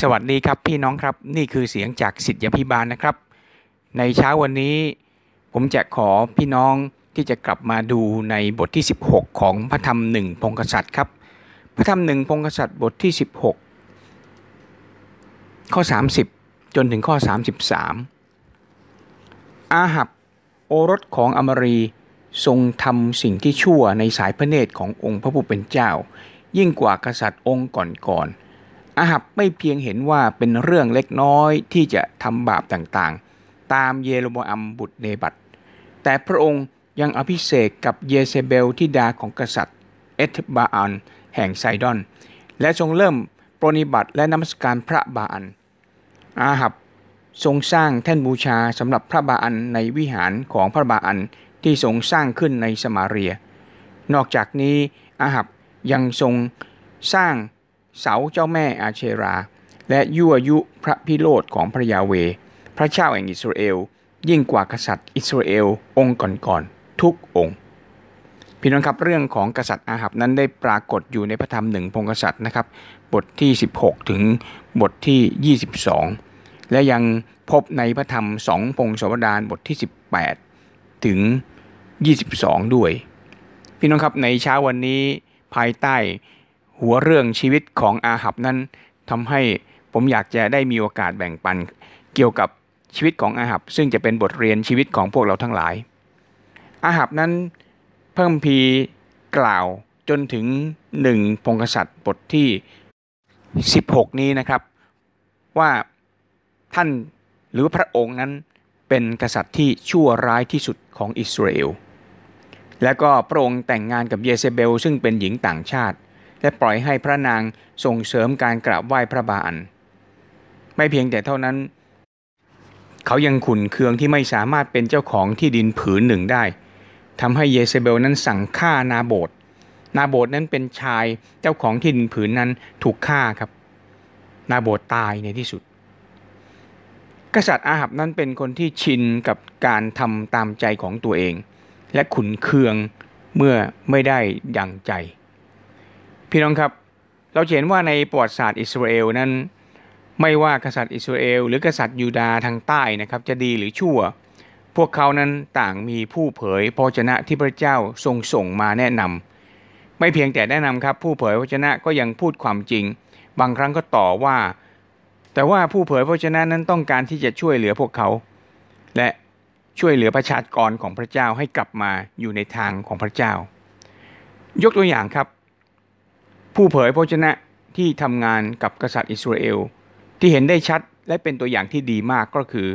สวัสดีครับพี่น้องครับนี่คือเสียงจากสิทธิพิบาลนะครับ ในเช้าวันนี้ ผมจะขอพี่น้องที่จะกลับมาดูในบทที่ 16 ของพระธรรมหนึ่งพงกษัตริย์ครับ พระธรรมหนึ่งพงกษัตริย์บทที่ 16 ข้อ 30 จนถึงข้อ 33 อาหับโอรสของอมรีทรงทำสิ่งที่ชั่วในสายพระเนตรขององค์พระผู้เป็นเจ้า ยิ่งกว่ากษัตริย์องค์ก่อนๆ อาหับไม่เพียงเห็นว่าเป็นเรื่องเล็กน้อยที่จะทำบาปต่างๆ ตามเยโรโบอัมบุตรเนบัตแต่พระองค์ยังอภิเษกกับเยเซเบลที่ดาของกษัตริย์ เอธบาอันแห่งไซดอน และทรงเริ่มปรนิบัติและนมัสการพระบาอัน อาหับทรงสร้างแท่นบูชาสำหรับพระบาอันในวิหารของพระบาอันที่ทรงสร้างขึ้นในสมาเรีย นอกจากนี้อาหับยังทรงสร้าง เสาเจ้าแม่อาเชรา และยั่วยุพระพิโรธของพระยาเว พระเจ้าแห่งอิสราเอล ยิ่งกว่ากษัตริย์อิสราเอลองค์ก่อนๆทุกองค์พี่น้องครับเรื่องของกษัตริย์อาหับนั้นได้ปรากฏอยู่ในพระธรรมหนึ่งพงกษัตริย์นะครับ บทที่ 16 ถึงบทที่ 22 และยังพบในพระธรรมสองพงศวดารบทที่ 18 ถึง 22 ด้วย พี่น้องครับในเช้าวันนี้ภายใต้ หัวเรื่องชีวิตของอาหับนั้นทำให้ผมอยากจะได้มีโอกาสแบ่งปัน เกี่ยวกับชีวิตของอาหับ ซึ่งจะเป็นบทเรียนชีวิตของพวกเราทั้งหลาย อาหับนั้นเพิ่มพีกล่าวจนถึงหนึ่งพงกษัตริย์บทที่ 16 นี้นะครับ ว่าท่านหรือพระองค์นั้นเป็นกษัตริย์ที่ชั่วร้ายที่สุดของอิสราเอลและก็พระองค์แต่งงานกับเยเซเบล ซึ่งเป็นหญิงต่างชาติ และปล่อยให้พระนางส่งเสริมการกราบไหว้พระบาอันไม่เพียงแต่เท่านั้น เขายังขุนเคืองที่ไม่สามารถเป็นเจ้าของที่ดินผืนหนึ่งได้ทำให้เยเซเบลนั้นสั่งฆ่านาโบดนาโบดนั้นเป็นชายเจ้าของที่ดินผืนนั้นถูกฆ่าครับ นาโบดตายในที่สุด กษัตริย์อาหับนั้นเป็นคนที่ชินกับการทำตามใจของตัวเอง และขุนเคืองเมื่อไม่ได้ดังใจ พี่น้องครับ เราเห็นว่าในประวัติศาสตร์อิสราเอลนั้น ไม่ว่ากษัตริย์อิสราเอลหรือกษัตริย์ยูดาห์ทางใต้นะครับ จะดีหรือชั่ว พวกเขานั้นต่างมีผู้เผยพระชนะที่พระเจ้าทรงส่งมาแนะนำไม่เพียงแต่แนะนำครับ ผู้เผยพระชนะก็ยังพูดความจริง บางครั้งก็ต่อว่า แต่ว่าผู้เผยพระชนะนั้นต้องการที่จะช่วยเหลือพวกเขา และช่วยเหลือประชากรของพระเจ้าให้กลับมาอยู่ในทางของพระเจ้า ยกตัวอย่างครับ ผู้เผยพระชนะที่ทำงานกับกษัตริย์อิสราเอล ที่เห็นได้ชัดและเป็นตัวอย่างที่ดีมากก็คือ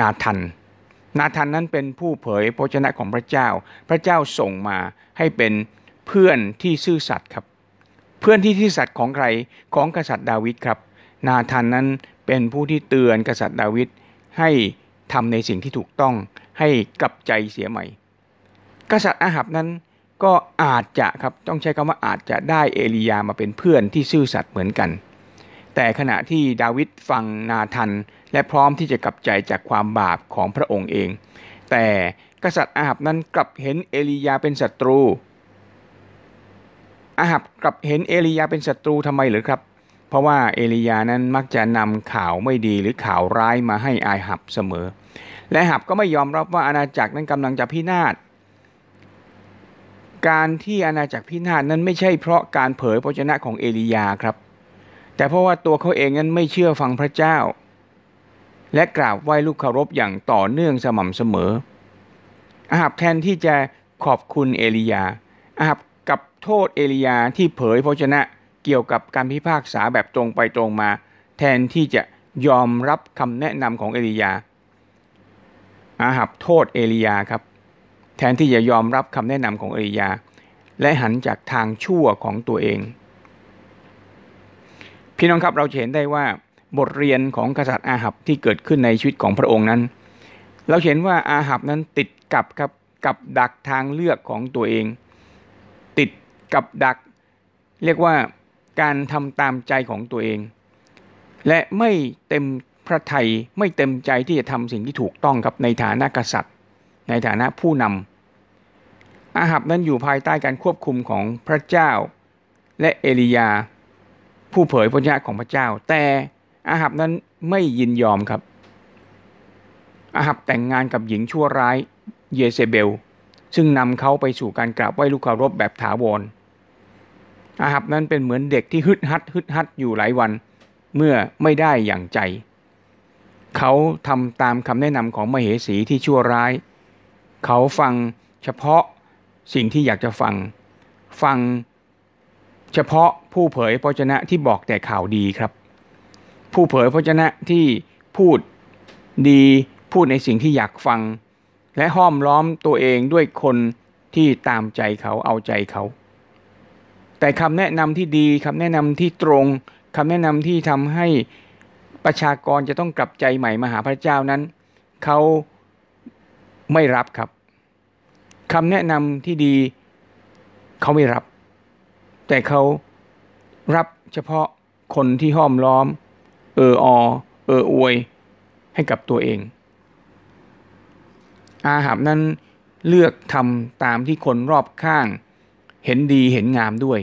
นาทัน นาทันนั้นเป็นผู้เผยพระชนะของพระเจ้า พระเจ้าส่งมาให้เป็นเพื่อนที่ซื่อสัตย์ครับ เพื่อนที่ซื่อสัตย์ของใครของกษัตริย์ดาวิดครับ นาทันนั้นเป็นผู้ที่เตือนกษัตริย์ดาวิดให้ทำในสิ่งที่ถูกต้องให้กลับใจเสียใหม่ กษัตริย์อาหับนั้น ก็อาจจะครับต้องใช้คำว่าอาจจะได้เอลียามาเป็นเพื่อนที่ซื่อสัตย์เหมือนกัน แต่ขณะที่ดาวิดฟังนาทัน และพร้อมที่จะกลับใจจากความบาปของพระองค์เอง แต่กษัตริย์อาหับนั้นกลับเห็นเอลียาเป็นศัตรูอาหับกลับเห็นเอลียาเป็นศัตรูทำไมหรือครับ เพราะว่าเอลียานั้นมักจะนำข่าวไม่ดีหรือข่าวร้ายมาให้อาหับเสมอ และหับก็ไม่ยอมรับว่าอาณาจักรนั้นกำลังจะพินาศ การที่อาณาจักรพินาศนั้นไม่ใช่เพราะการเผยพระชนะของเอลียาครับ แต่เพราะว่าตัวเขาเองนั้นไม่เชื่อฟังพระเจ้า และกราบไหว้ลูกเคารพอย่างต่อเนื่องสม่ำเสมอ อาหับแทนที่จะขอบคุณเอลียา อาหับกับโทษเอลียาที่เผยพระชนะเกี่ยวกับการพิพากษาแบบตรงไปตรงมา แทนที่จะยอมรับคำแนะนำของเอลียา อาหับโทษเอลียาครับ แทนที่จะยอมรับคำแนะนำของเอลียา และหันจากทางชั่วของตัวเอง พี่น้องครับเราเห็นได้ว่าบทเรียนของกษัตริย์อาหับที่เกิดขึ้นในชีวิตของพระองค์นั้น เราเห็นว่าอาหับนั้นติดกับครับกับดักทางเลือกของตัวเอง ติดกับดัก เรียกว่าการทำตามใจของตัวเอง และไม่เต็มพระทัยไม่เต็มใจที่จะทำสิ่งที่ถูกต้องครับในฐานะกษัตริย์ ในฐานะผู้นำ อาหับนั้นอยู่ภายใต้การควบคุมของพระเจ้า และเอลียา ผู้เผยพระชนะของพระเจ้า แต่อาหับนั้นไม่ยินยอมครับ อาหับแต่งงานกับหญิงชั่วร้ายเยเซเบล ซึ่งนำเขาไปสู่การกราบไหว้ลูกเคารพแบบถาวรอาหับนั้นเป็นเหมือนเด็กที่ฮึดฮัดฮึดฮัดอยู่หลายวัน เมื่อไม่ได้อย่างใจ เขาทำตามคำแนะนำของมเหสีที่ชั่วร้าย เขาฟังเฉพาะ สิ่งที่อยากจะฟัง ฟังเฉพาะผู้เผยพระชนะที่บอกแต่ข่าวดีครับ ผู้เผยพระชนะที่พูดดีพูดในสิ่งที่อยากฟัง และห้อมล้อมตัวเองด้วยคนที่ตามใจเขาเอาใจเขา แต่คำแนะนำที่ดีคำแนะนำที่ตรงคำแนะนำที่ทำให้ประชากรจะต้องกลับใจใหม่มาหาพระเจ้านั้น เขาไม่รับครับ คำแนะนำที่ดีเขาไม่รับ แต่เขารับเฉพาะคนที่ห้อมล้อม เอออเอออวย ให้กับตัวเอง อาหับนั้นเลือกทำตามที่คนรอบข้าง เห็นดีเห็นงามด้วย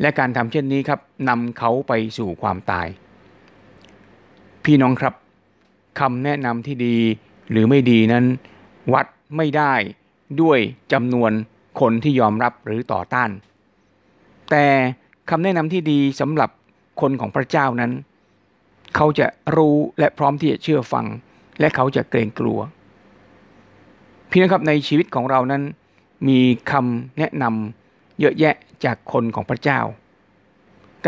และการทำเช่นนี้ครับนำเขาไปสู่ความตาย พี่น้องครับคำแนะนำที่ดีหรือไม่ดีนั้น วัดไม่ได้ ด้วยจำนวนคนที่ยอมรับหรือต่อต้าน แต่คำแนะนำที่ดีสำหรับคนของพระเจ้านั้น เขาจะรู้และพร้อมที่จะเชื่อฟัง และเขาจะเกรงกลัว พี่นะครับในชีวิตของเรานั้น มีคำแนะนำเยอะแยะจากคนของพระเจ้า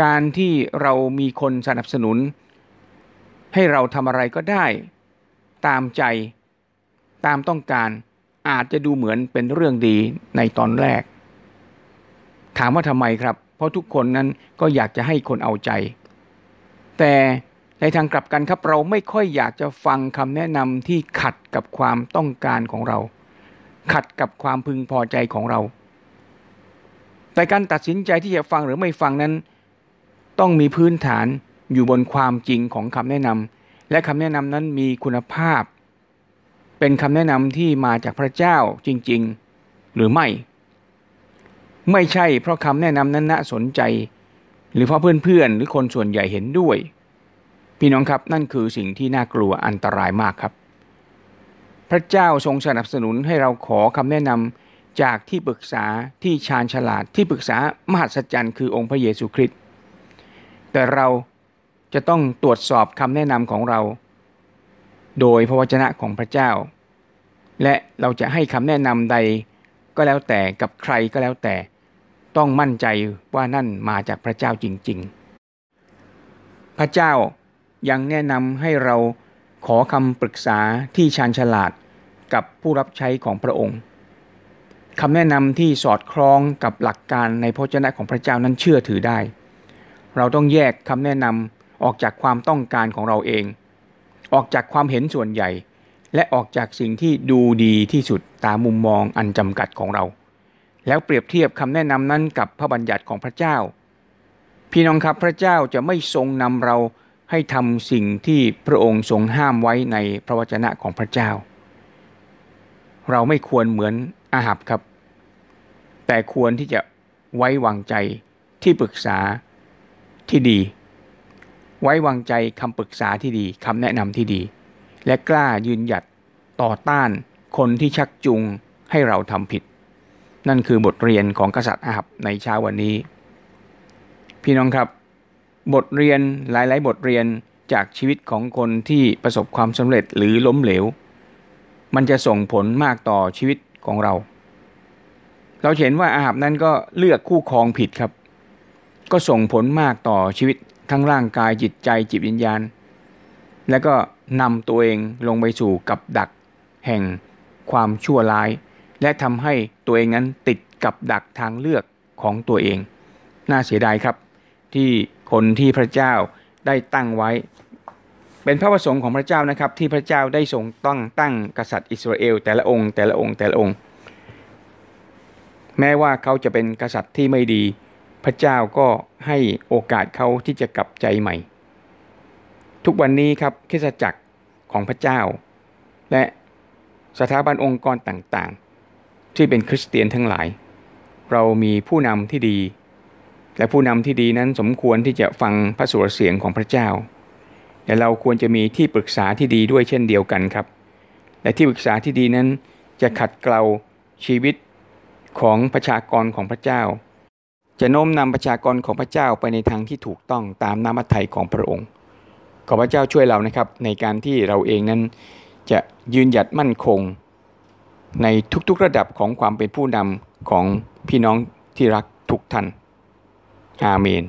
การที่เรามีคนสนับสนุน ให้เราทำอะไรก็ได้ ตามใจตามต้องการ อาจจะดูเหมือนเป็นเรื่องดีในตอนแรก ถามว่าทำไมครับ เพราะทุกคนนั้นก็อยากจะให้คนเอาใจ แต่ในทางกลับกันครับเราไม่ค่อยอยากจะฟังคำแนะนำที่ขัดกับความต้องการของเรา ขัดกับความพึงพอใจของเรา แต่การตัดสินใจที่จะฟังหรือไม่ฟังนั้น ต้องมีพื้นฐานอยู่บนความจริงของคำแนะนำและคำแนะนำนั้นมีคุณภาพ เป็นคำแนะนำที่มาจากพระเจ้าจริง ๆ หรือไม่ ไม่ใช่เพราะคำแนะนำนั้นน่าสนใจ หรือเพราะเพื่อนๆ หรือคนส่วนใหญ่เห็นด้วย พี่น้องครับนั่นคือสิ่งที่น่ากลัวอันตรายมากครับ พระเจ้าทรงสนับสนุนให้เราขอคำแนะนำจากที่ปรึกษาที่ชาญฉลาดที่ปรึกษามหัศจรรย์คือองค์พระเยซูคริสต์แต่เราจะต้องตรวจสอบคำแนะนำของเรา โดยพระวจนะของพระเจ้า และเราจะให้คำแนะนำใดก็แล้วแต่กับใครก็แล้วแต่ ต้องมั่นใจว่านั่นมาจากพระเจ้าจริง ๆ พระเจ้ายังแนะนำให้เราขอคำปรึกษาที่ชาญฉลาดกับผู้รับใช้ของพระองค์คำแนะนำที่สอดคล้องกับหลักการในพระชนะของพระเจ้านั้นเชื่อถือได้ เราต้องแยกคำแนะนำออกจากความต้องการของเราเอง ออกจากความเห็นส่วนใหญ่ และออกจากสิ่งที่ดูดีที่สุดตามมุมมองอันจำกัดของเรา แล้วเปรียบเทียบคำแนะนำนั้นกับพระบัญญัติของพระเจ้า พี่น้องครับพระเจ้าจะไม่ทรงนำเราให้ทำสิ่งที่พระองค์ทรงห้ามไว้ในพระวจนะของพระเจ้า เราไม่ควรเหมือนอาหับครับ แต่ควรที่จะไว้วางใจที่ปรึกษาที่ดี ไว้วางใจคำปรึกษาที่ดีคำแนะนำที่ดี และกล้ายืนหยัดต่อต้านคนที่ชักจูงให้เราทำผิด นั่นคือบทเรียนของกษัตริย์อาหับในเช้าวันนี้ พี่น้องครับ บทเรียนหลาย ๆ บทเรียนจากชีวิตของคนที่ประสบความสำเร็จหรือล้มเหลว มันจะส่งผลมากต่อชีวิตของเรา เราเห็นว่าอาหับนั้นก็เลือกคู่ครองผิดครับ ก็ส่งผลมากต่อชีวิต ทั้งร่างกายจิตใจจิตวิญญาณ และก็นำตัวเองลงไปสู่กับดัก แห่งความชั่วร้าย และทำให้ตัวเองนั้นติดกับดักทางเลือกของตัวเอง น่าเสียดายครับ ที่คนที่พระเจ้าได้ตั้งไว้ เป็นพระประสงค์ของพระเจ้านะครับ ที่พระเจ้าได้ทรงตั้งตั้งกษัตริย์อิสราเอล แต่ละองค์แต่ละองค์แต่ละองค์ แม้ว่าเขาจะเป็นกษัตริย์ที่ไม่ดี พระเจ้าก็ให้โอกาสเขาที่จะกลับใจใหม่ ทุกวันนี้ครับคริสจักรของพระเจ้า และสถาบันองค์กรต่างๆ ที่เป็นคริสเตียนทั้งหลาย เรามีผู้นำที่ดี และผู้นำที่ดีนั้นสมควรที่จะฟังพระสุรเสียงของพระเจ้าแต่เราควรจะมีที่ปรึกษาที่ดีด้วยเช่นเดียวกันครับ และที่ปรึกษาที่ดีนั้นจะขัดเกลาชีวิตของประชากรของพระเจ้า จะโน้มนำประชากรของพระเจ้าไปในทางที่ถูกต้องตามน้ำมัทไทัยของพระองค์ ขอพระเจ้าช่วยเรานะครับ ในการที่เราเองนั้นจะยืนหยัดมั่นคง ในทุกๆระดับของความเป็นผู้นำของพี่น้องที่รักทุกท่าน อาเมน